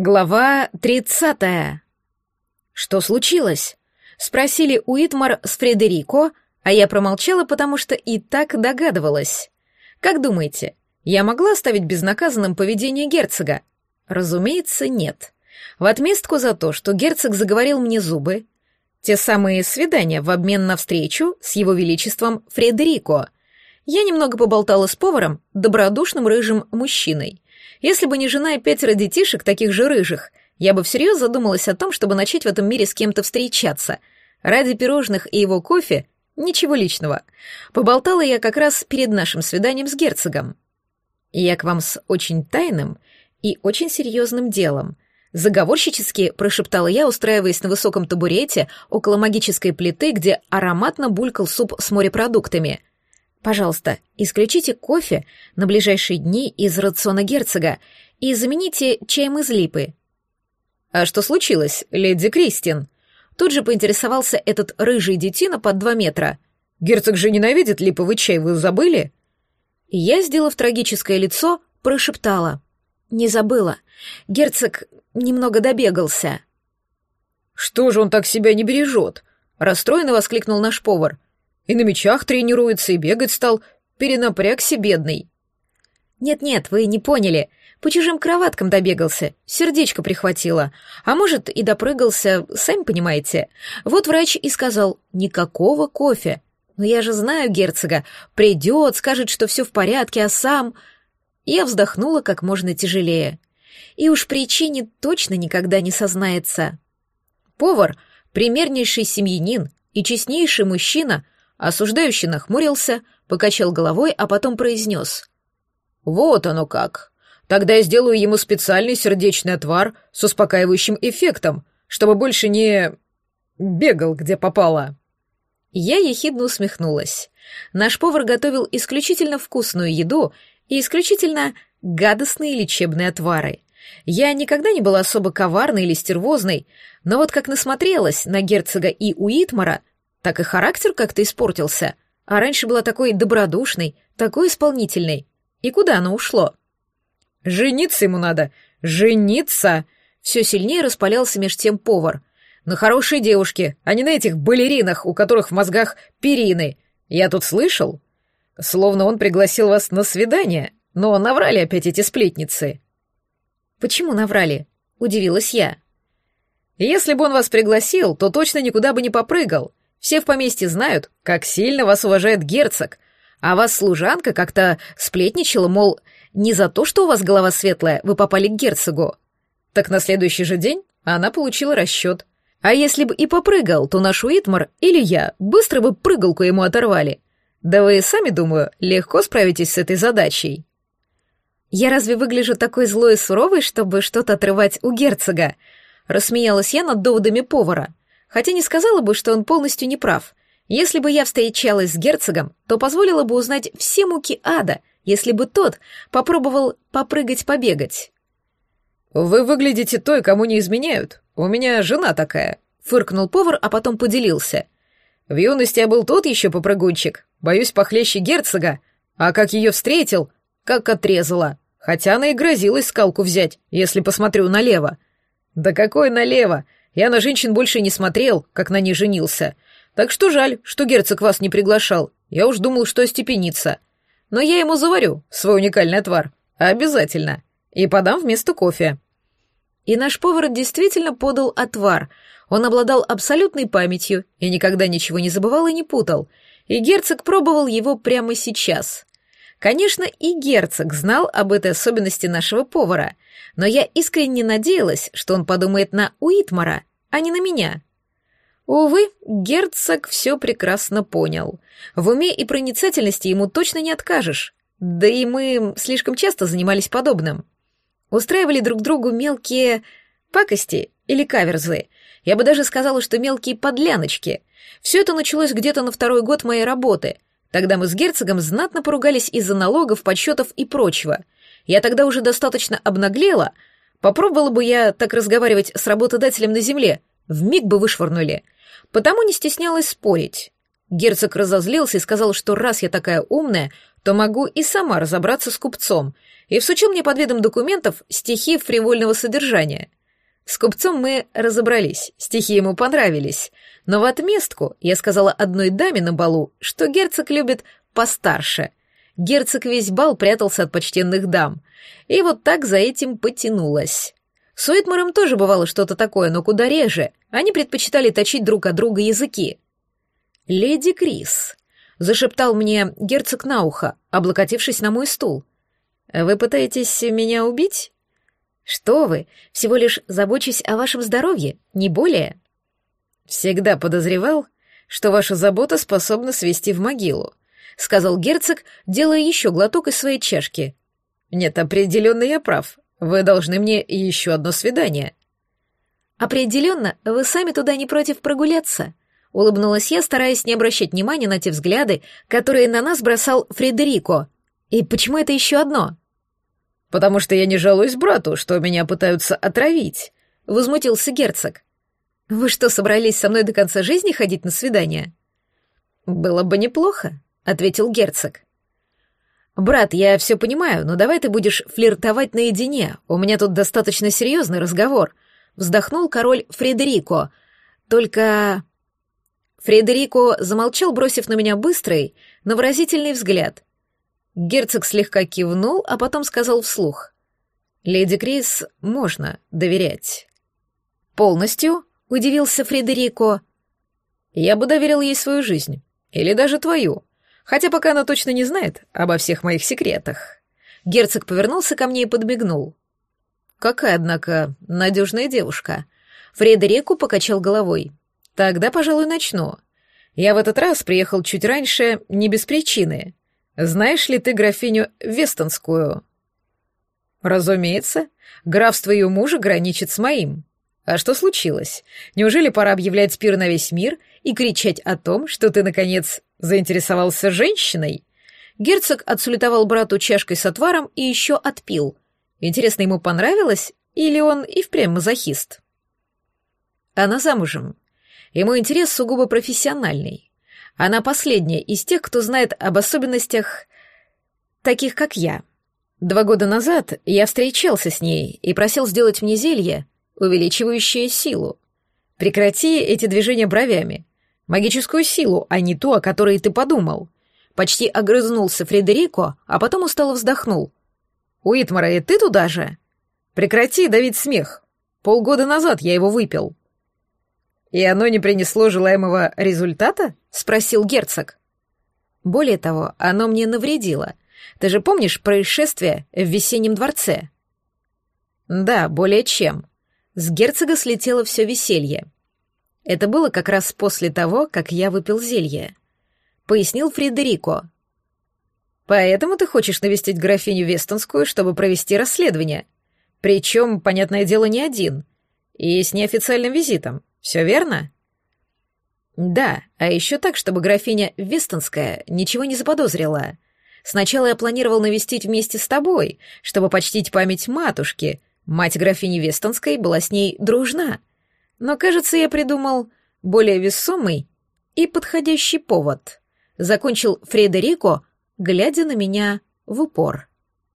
Глава тридцатая. Что случилось? Спросили Уитмар с Фредерико, а я промолчала, потому что и так догадывалась. Как думаете, я могла оставить безнаказанным поведение герцога? Разумеется, нет. В отместку за то, что герцог заговорил мне зубы, те самые свидания в обмен на встречу с его величеством Фредерико, я немного поболтала с поваром, добродушным рыжим мужчиной — если бы не жена и пятеро детишек, таких же рыжих, я бы всерьез задумалась о том, чтобы начать в этом мире с кем-то встречаться. Ради пирожных и его кофе ничего личного. Поболтала я как раз перед нашим свиданием с герцогом. Я к вам с очень тайным и очень серьезным делом. Заговорщически прошептала я, устраиваясь на высоком табурете около магической плиты, где ароматно булькал суп с морепродуктами. Пожалуйста, исключите кофе на ближайшие дни из рациона герцога и замените чаем из липы. А что случилось, леди Кристин? Тут же поинтересовался этот рыжий детина под два метра. Герцог же ненавидит липовый чай, вы забыли? Я, сделав трагическое лицо, прошептала. Не забыла. Герцог немного добегался. Что же он так себя не бережет? Расстроенно воскликнул наш повар. И на мечах тренируется, и бегать стал. Перенапрягся, бедный. Нет-нет, вы не поняли. По чужим кроваткам добегался, сердечко прихватило. А может, и допрыгался, сами понимаете. Вот врач и сказал, никакого кофе. Но я же знаю герцога. Придет, скажет, что все в порядке, а сам... Я вздохнула как можно тяжелее. И уж причине точно никогда не сознается. Повар, примернейший семьянин и честнейший мужчина — Осуждающий нахмурился, покачал головой, а потом произнес. «Вот оно как. Тогда я сделаю ему специальный сердечный отвар с успокаивающим эффектом, чтобы больше не... бегал, где попало». Я ехидно усмехнулась. Наш повар готовил исключительно вкусную еду и исключительно гадостные лечебные отвары. Я никогда не была особо коварной или стервозной, но вот как насмотрелась на герцога и Уитмара, так и характер как-то испортился. А раньше была такой добродушной, такой исполнительной. И куда оно ушло? Жениться ему надо! Жениться! Все сильнее распалялся меж тем повар. На хорошей девушке, а не на этих балеринах, у которых в мозгах перины. Я тут слышал. Словно он пригласил вас на свидание, но наврали опять эти сплетницы. Почему наврали? Удивилась я. Если бы он вас пригласил, то точно никуда бы не попрыгал. Все в поместье знают, как сильно вас уважает герцог, а вас служанка как-то сплетничала, мол, не за то, что у вас голова светлая, вы попали к герцогу. Так на следующий же день она получила расчет. А если бы и попрыгал, то наш Уитмар или я быстро бы прыгалку ему оторвали. Да вы сами, думаю, легко справитесь с этой задачей. Я разве выгляжу такой злой и суровой, чтобы что-то отрывать у герцога? Рассмеялась я над доводами повара. Хотя не сказала бы, что он полностью не прав. Если бы я встречалась с герцогом, то позволила бы узнать все муки ада, если бы тот попробовал попрыгать-побегать. «Вы выглядите той, кому не изменяют. У меня жена такая», — фыркнул повар, а потом поделился. «В юности я был тот еще попрыгунчик, боюсь похлеще герцога, а как ее встретил, как отрезала, хотя она и грозилась скалку взять, если посмотрю налево». «Да какой налево? Я на женщин больше не смотрел, как на них женился. Так что жаль, что герцог вас не приглашал. Я уж думал, что остепенится. Но я ему заварю свой уникальный отвар. Обязательно. И подам вместо кофе. И наш повар действительно подал отвар. Он обладал абсолютной памятью и никогда ничего не забывал и не путал. И герцог пробовал его прямо сейчас. Конечно, и герцог знал об этой особенности нашего повара, но я искренне надеялась, что он подумает на Уитмара, а не на меня. Увы, герцог все прекрасно понял. В уме и проницательности ему точно не откажешь. Да и мы слишком часто занимались подобным. Устраивали друг другу мелкие пакости или каверзы. Я бы даже сказала, что мелкие подляночки. Все это началось где-то на второй год моей работы. Тогда мы с герцогом знатно поругались из-за налогов, подсчетов и прочего. Я тогда уже достаточно обнаглела, Попробовала бы я так разговаривать с работодателем на земле, в миг бы вышвырнули. Потому не стеснялась спорить. Герцог разозлился и сказал, что раз я такая умная, то могу и сама разобраться с купцом, и всучил мне под видом документов стихи фривольного содержания. С купцом мы разобрались, стихи ему понравились, но в отместку я сказала одной даме на балу, что герцог любит постарше. Герцог весь бал прятался от почтенных дам, и вот так за этим потянулась. С Уитмаром тоже бывало что-то такое, но куда реже. Они предпочитали точить друг от друга языки. «Леди Крис», — зашептал мне герцог на ухо, облокотившись на мой стул. «Вы пытаетесь меня убить?» «Что вы, всего лишь забочусь о вашем здоровье, не более». «Всегда подозревал, что ваша забота способна свести в могилу», — сказал герцог, делая еще глоток из своей чашки. «Нет, определенно я прав. Вы должны мне еще одно свидание». «Определенно, вы сами туда не против прогуляться», — улыбнулась я, стараясь не обращать внимания на те взгляды, которые на нас бросал Фредерико. «И почему это еще одно?» «Потому что я не жалуюсь брату, что меня пытаются отравить», — возмутился герцог. «Вы что, собрались со мной до конца жизни ходить на свидание?» «Было бы неплохо», — ответил герцог. «Брат, я все понимаю, но давай ты будешь флиртовать наедине. У меня тут достаточно серьезный разговор», — вздохнул король Фредерико. «Только...» Фредерико замолчал, бросив на меня быстрый, но выразительный взгляд. Герцог слегка кивнул, а потом сказал вслух. «Леди Крис можно доверять». «Полностью?» — удивился Фредерико. «Я бы доверил ей свою жизнь. Или даже твою», хотя пока она точно не знает обо всех моих секретах. Герцог повернулся ко мне и подмигнул. Какая, однако, надежная девушка. Фредерику покачал головой. Тогда, пожалуй, начну. Я в этот раз приехал чуть раньше, не без причины. Знаешь ли ты графиню Вестонскую? Разумеется. Графство ее мужа граничит с моим. А что случилось? Неужели пора объявлять спир на весь мир и кричать о том, что ты, наконец, заинтересовался женщиной? Герцог отсулетовал брату чашкой с отваром и еще отпил. Интересно, ему понравилось, или он и впрямь мазохист? Она замужем. Ему интерес сугубо профессиональный. Она последняя из тех, кто знает об особенностях таких, как я. Два года назад я встречался с ней и просил сделать мне зелье, увеличивающее силу. Прекрати эти движения бровями. Магическую силу, а не ту, о которой ты подумал. Почти огрызнулся Фредерико, а потом устало вздохнул. Уитмара, и ты туда же? Прекрати давить смех. Полгода назад я его выпил. И оно не принесло желаемого результата? Спросил герцог. Более того, оно мне навредило. Ты же помнишь происшествие в весеннем дворце? Да, более чем. С герцога слетело все веселье. Это было как раз после того, как я выпил зелье. Пояснил Фредерико. Поэтому ты хочешь навестить графиню Вестонскую, чтобы провести расследование. Причем, понятное дело, не один. И с неофициальным визитом. Все верно? Да, а еще так, чтобы графиня Вестонская ничего не заподозрила. Сначала я планировал навестить вместе с тобой, чтобы почтить память матушки. Мать графини Вестонской была с ней дружна. Но, кажется, я придумал более весомый и подходящий повод. Закончил Фредерико, глядя на меня в упор.